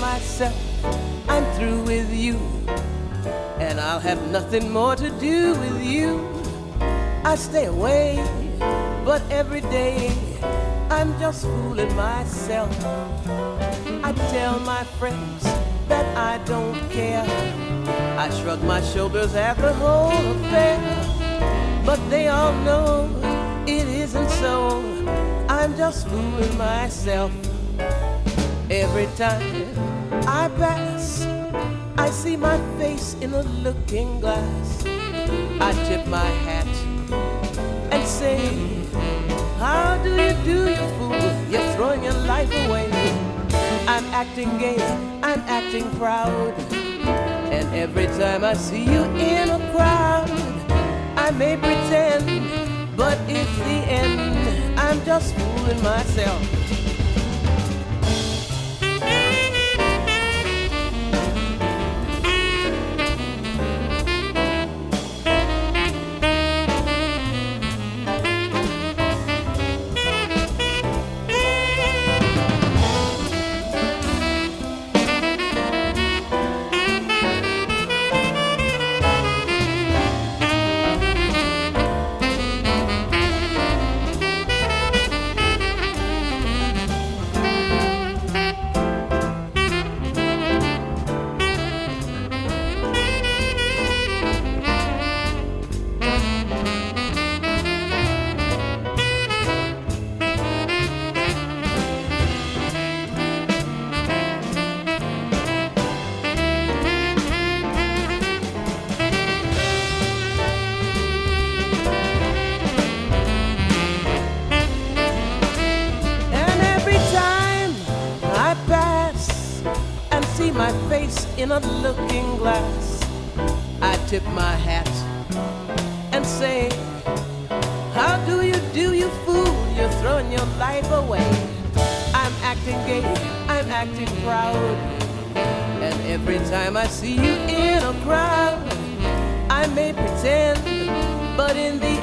myself I'm through with you, and I'll have nothing more to do with you. I stay away, but every day I'm just fooling myself. I tell my friends that I don't care. I shrug my shoulders at the whole affair, but they all know it isn't so. I'm just fooling myself. Every time I pass, I see my face in a looking glass. I tip my hat and say, How do you do, you fool? You're throwing your life away. I'm acting gay, I'm acting proud. And every time I see you in a crowd, I may pretend, but it's the end. I'm just fooling myself. In a looking glass. I tip my hat and say, How do you do, you fool? You're throwing your life away. I'm acting gay, I'm acting proud. And every time I see you in a crowd, I may pretend, but in the